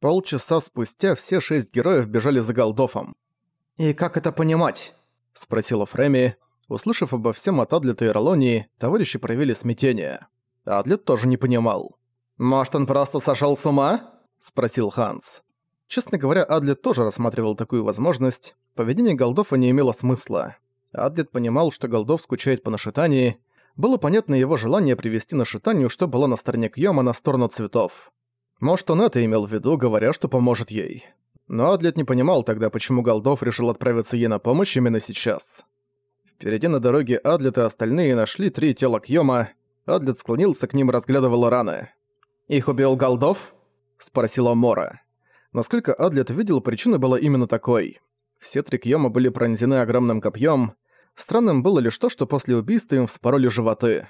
Полчаса спустя все шесть героев бежали за Голдофом. «И как это понимать?» – спросила Фреми. Услышав обо всем от Адлета и Ролонии, товарищи проявили смятение. Адлет тоже не понимал. «Может, он просто сошёл с ума?» – спросил Ханс. Честно говоря, Адлет тоже рассматривал такую возможность. Поведение Голдофа не имело смысла. Адлет понимал, что Голдов скучает по нашитании. Было понятно его желание привести нашитанию, что было на стороне Кьёма, на сторону цветов. Может, он это имел в виду, говоря, что поможет ей. Но Адлет не понимал тогда, почему Голдов решил отправиться ей на помощь именно сейчас. Впереди на дороге Адлет и остальные нашли три тела Кьёма. Адлет склонился к ним и разглядывал раны. «Их убил Голдов?» – спросила Мора. Насколько Адлет видел, причина была именно такой. Все три Кьёма были пронзены огромным копьем. Странным было лишь то, что после убийства им вспороли животы.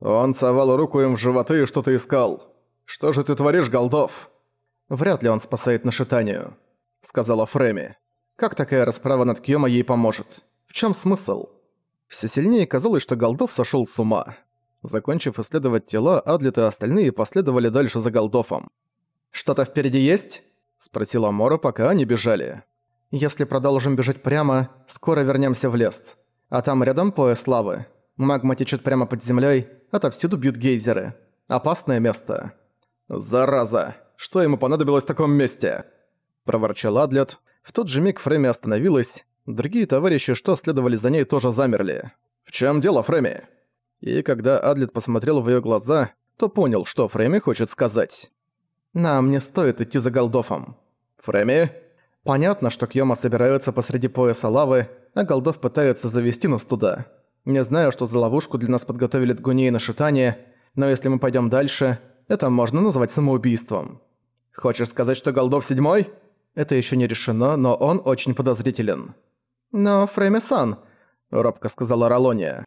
Он совал руку им в животы и что-то искал. «Что же ты творишь, Голдов?» «Вряд ли он спасает нашитанию», — сказала Фреми. «Как такая расправа над Кьёма ей поможет? В чем смысл?» Все сильнее казалось, что Голдов сошел с ума. Закончив исследовать тела, Адлет и остальные последовали дальше за Голдофом. «Что-то впереди есть?» — спросила Мора, пока они бежали. «Если продолжим бежать прямо, скоро вернемся в лес. А там рядом пояс лавы. Магма течет прямо под землей, отовсюду бьют гейзеры. Опасное место». «Зараза! Что ему понадобилось в таком месте?» Проворчал Адлет. В тот же миг Фрейми остановилась. Другие товарищи, что следовали за ней, тоже замерли. «В чем дело, Фрейми?» И когда Адлет посмотрел в ее глаза, то понял, что Фрейми хочет сказать. «Нам не стоит идти за Голдофом». «Фрейми?» Понятно, что Кьёма собираются посреди пояса лавы, а Голдов пытается завести нас туда. Не знаю, что за ловушку для нас подготовили Дгуни и Нашитание, но если мы пойдем дальше, это можно назвать самоубийством. Хочешь сказать, что Голдов седьмой? Это еще не решено, но он очень подозрителен. Но Фрейми-сан, робко сказала Ролония.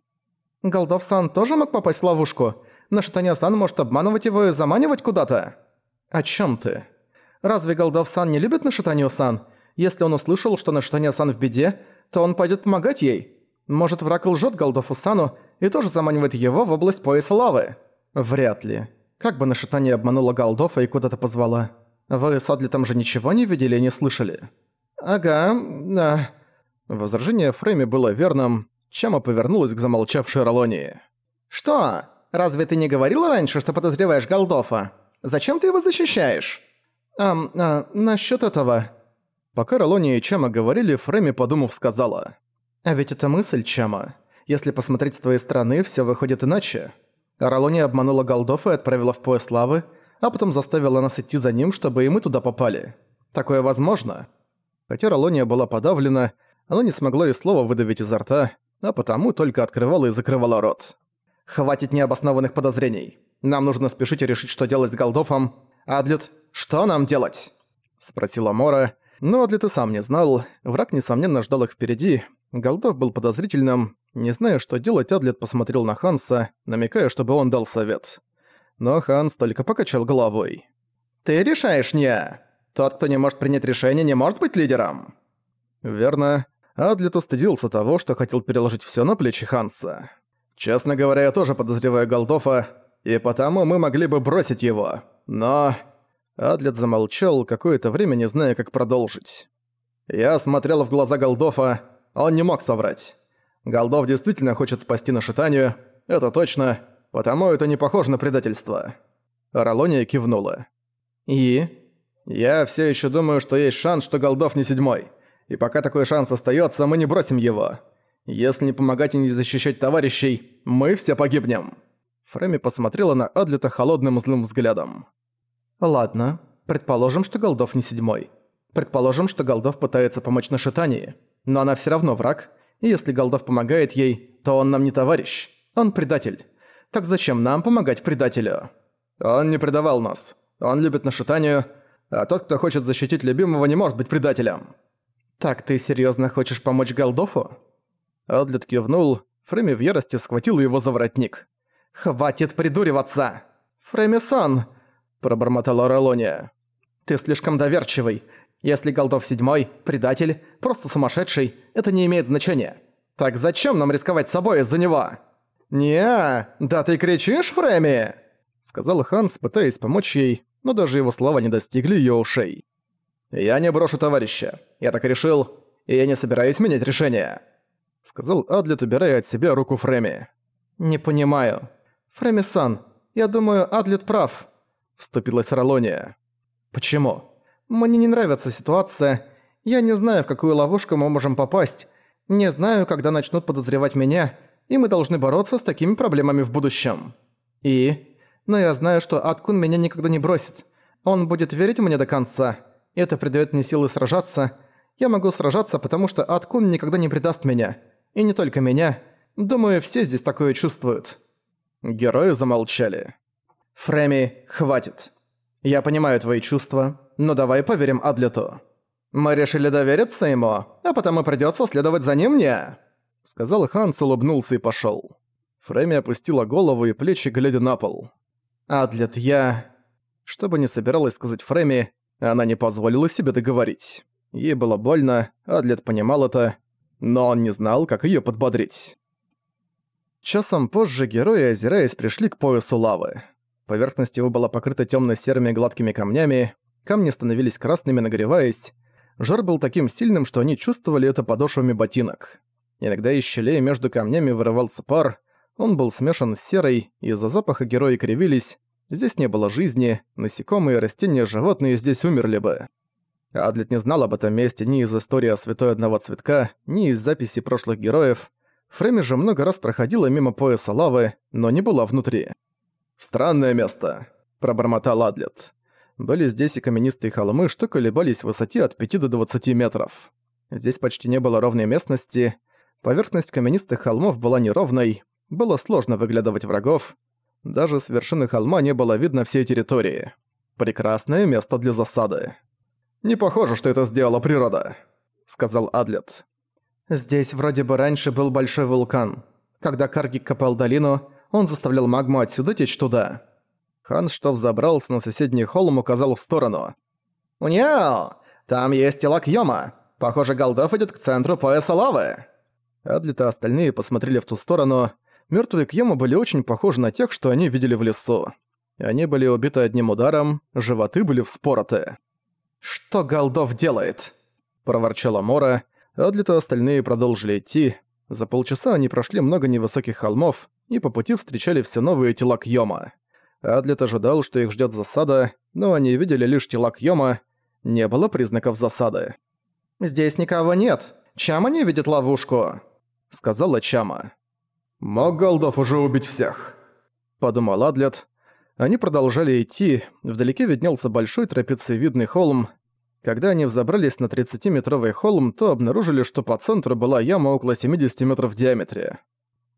Голдов-сан тоже мог попасть в ловушку. Нашитание-сан может обманывать его и заманивать куда-то. О чем ты? Разве Голдов-сан не любит Нашитанию-сан? Если он услышал, что Нашитание-сан в беде, то он пойдет помогать ей. Может, враг лжет Голдову-сану и тоже заманивает его в область пояса лавы? Вряд ли. Как бы нашитание обманула Голдофа и куда-то позвала. Вы с Адлитом же ничего не видели и не слышали? Ага, да. Возражение Фрейми было верным, Чама повернулась к замолчавшей Ролонии. «Что? Разве ты не говорила раньше, что подозреваешь Голдофа? Зачем ты его защищаешь?» «Ам, а, насчёт этого...» Пока Ролония и Чама говорили, Фрейми, подумав, сказала. «А ведь это мысль, Чама. Если посмотреть с твоей стороны, всё выходит иначе. Ролония обманула Голдофа и отправила в пояс лавы, а потом заставила нас идти за ним, чтобы и мы туда попали. Такое возможно?» Хотя Ролония была подавлена, она не смогла и слова выдавить изо рта, а потому только открывала и закрывала рот. «Хватит необоснованных подозрений. Нам нужно спешить и решить, что делать с Голдофом. Адлет, что нам делать?» Спросила Мора, но Адлет и сам не знал. Враг, несомненно, ждал их впереди. Голдов был подозрительным. Не зная, что делать, Адлет посмотрел на Ханса, намекая, чтобы он дал совет. Но Ханс только покачал головой. «Ты решаешь, не? Тот, кто не может принять решение, не может быть лидером?» «Верно. Адлет устыдился того, что хотел переложить всё на плечи Ханса. «Честно говоря, я тоже подозреваю Голдофа, и потому мы могли бы бросить его. Но...» Адлет замолчал, какое-то время не зная, как продолжить. Я смотрел в глаза Голдофа, он не мог соврать. Голдов действительно хочет спасти Нашитанию, это точно, потому это не похоже на предательство. Ролония кивнула. «И?» «Я всё ещё думаю, что есть шанс, что Голдов не седьмой. И пока такой шанс остается, мы не бросим его. Если не помогать и не защищать товарищей, мы все погибнем». Фрейми посмотрела на Адлета холодным злым взглядом. «Ладно, предположим, что Голдов не седьмой. Предположим, что Голдов пытается помочь Нашитании. Но она все равно враг, и если Голдов помогает ей, то он нам не товарищ, он предатель. Так зачем нам помогать предателю?» «Он не предавал нас. Он любит Нашитанию, а тот, кто хочет защитить любимого, не может быть предателем». «Так ты серьёзно хочешь помочь Голдофу?» Адлет кивнул, Фрейми в ярости схватил его за воротник. «Хватит придуриваться!» «Фрейми-сан!» – пробормотала Ролония. «Ты слишком доверчивый. Если Голдов седьмой, предатель, просто сумасшедший, это не имеет значения. Так зачем нам рисковать собой из-за него?» «Не, да ты кричишь, Фрейми!» – сказал Ханс, пытаясь помочь ей, но даже его слова не достигли её ушей. «Я не брошу товарища. Я так решил, и я не собираюсь менять решение», — сказал Адлет, убирая от себя руку Фреми. «Не понимаю. Фреми-сан, я думаю, Адлет прав», — вступилась Ролония. «Почему? Мне не нравится ситуация. Я не знаю, в какую ловушку мы можем попасть. Не знаю, когда начнут подозревать меня, и мы должны бороться с такими проблемами в будущем. И? Но я знаю, что Аткун меня никогда не бросит. Он будет верить мне до конца. Это придает мне силы сражаться. Я могу сражаться, потому что Аткун никогда не предаст меня. И не только меня. Думаю, все здесь такое чувствуют». Герои замолчали. «Фреми, хватит. Я понимаю твои чувства, но давай поверим Адлету. Мы решили довериться ему, а потому придётся следовать за ним мне», — сказал Ханс, улыбнулся и пошёл. Фреми опустила голову и плечи, глядя на пол. «Адлет, я...» Что бы ни собиралась сказать Фреми, она не позволила себе договорить. Ей было больно, Адлет понимал это, но он не знал, как её подбодрить. Часом позже герои, озираясь, пришли к поясу лавы. Поверхность его была покрыта тёмно-серыми гладкими камнями, камни становились красными, нагреваясь. Жар был таким сильным, что они чувствовали это подошвами ботинок. Иногда из щелей между камнями вырывался пар, он был смешан с серой, из-за запаха герои кривились, здесь не было жизни, насекомые, растения, животные здесь умерли бы. Адлет не знал об этом месте ни из истории о святой одного цветка, ни из записей прошлых героев. Фрейми же много раз проходила мимо пояса лавы, но не была внутри. «Странное место», — пробормотал Адлет. Были здесь и каменистые холмы, что колебались в высоте от 5 до 20 метров. Здесь почти не было ровной местности, поверхность каменистых холмов была неровной, было сложно выглядывать врагов, даже с вершины холма не было видно всей территории. Прекрасное место для засады. «Не похоже, что это сделала природа», — сказал Адлет. «Здесь вроде бы раньше был большой вулкан. Когда Каргик копал долину, он заставлял магму отсюда течь туда. Хан, что взобрался на соседний холм, указал в сторону. «Уняо! Там есть тело Кьёма. Похоже, Голдов идет к центру пояса лавы». Адлит и остальные посмотрели в ту сторону. Мертвые Кьёма были очень похожи на тех, что они видели в лесу. Они были убиты одним ударом, животы были вспороты. «Что Голдов делает?» – проворчала Мора. Адлит и остальные продолжили идти. За полчаса они прошли много невысоких холмов, и по пути встречали все новые тела Кьёма. Адлет ожидал, что их ждет засада, но они видели лишь тела Кьёма, не было признаков засады. «Здесь никого нет. Чама не видит ловушку», — сказала Чама. «Мог Голдов уже убить всех», — подумал Адлет. Они продолжали идти, вдалеке виднелся большой трапециевидный холм. Когда они взобрались на 30-метровый холм, то обнаружили, что по центру была яма около 70 метров в диаметре.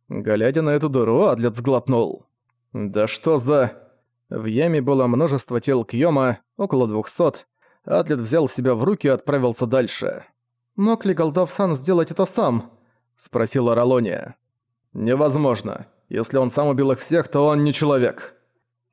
Глядя на эту дыру, Адлет сглотнул. «Да что за...» В яме было множество тел Кьёма, около двухсот. Атлет взял себя в руки и отправился дальше. «Мог ли Голдов-сан сделать это сам?» – спросила Ролония. «Невозможно. Если он сам убил их всех, то он не человек».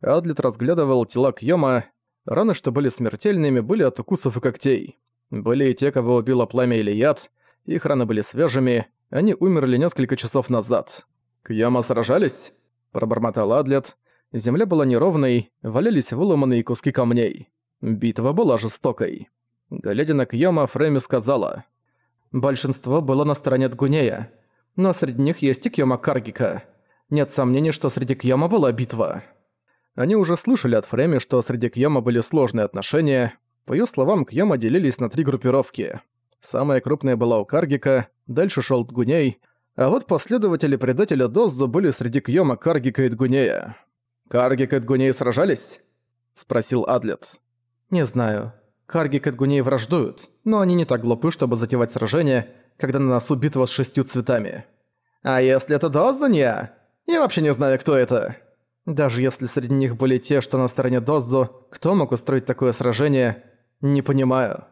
Адлет разглядывал тела Кьёма. Раны, что были смертельными, были от укусов и когтей. Были и те, кого убило пламя или яд. Их раны были свежими, они умерли несколько часов назад. «Кьяма сражались?» – пробормотал Адлет. Земля была неровной, валялись выломанные куски камней. Битва была жестокой. Глядя на Кьяма, Фрейми сказала. «Большинство было на стороне Дгунея, но среди них есть и Кьяма Каргика. Нет сомнений, что среди Кьяма была битва». Они уже слышали от Фрейми, что среди Кьяма были сложные отношения. По её словам, Кьяма делились на три группировки – Самая крупная была у Каргика, дальше шел Дгуней, а вот последователи предателя Доззу были среди Кьёма, Каргика и Дгунея. «Каргик и Дгуней сражались?» – спросил Адлет. «Не знаю. Каргик и Дгуней враждуют, но они не так глупы, чтобы затевать сражение, когда на носу битва с шестью цветами. А если это Дозза не я? Я вообще не знаю, кто это». Даже если среди них были те, что на стороне Доззу, кто мог устроить такое сражение, не понимаю.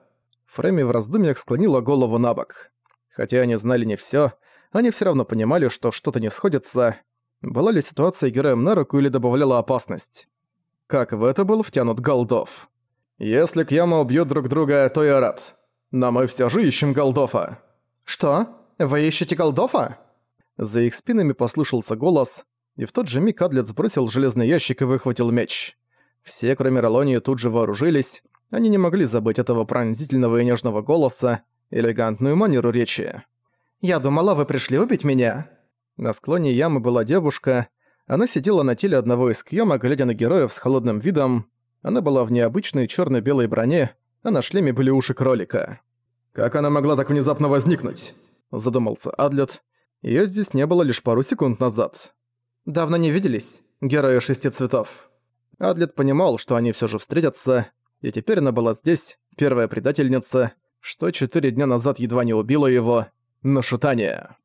Фрейми в раздумьях склонила голову на бок. Хотя они знали не всё, они всё равно понимали, что что-то не сходится. Была ли ситуация героем на руку или добавляла опасность? Как в это был втянут Голдов? «Если Кьяма убьют друг друга, то я рад. Но мы всё же ищем Голдофа». «Что? Вы ищете Голдофа?» За их спинами послышался голос, и в тот же миг Адлет сбросил железный ящик и выхватил меч. Все, кроме Ролонии, тут же вооружились. Они не могли забыть этого пронзительного и нежного голоса, элегантную манеру речи. «Я думала, вы пришли убить меня». На склоне ямы была девушка. Она сидела на теле одного из кьёма, глядя на героев с холодным видом. Она была в необычной черно белой броне, а на шлеме были уши кролика. «Как она могла так внезапно возникнуть?» – задумался Адлет. Её здесь не было лишь пару секунд назад. «Давно не виделись, герои шести цветов». Адлет понимал, что они всё же встретятся, и теперь она была здесь, первая предательница, что четыре дня назад едва не убила его, на шатание.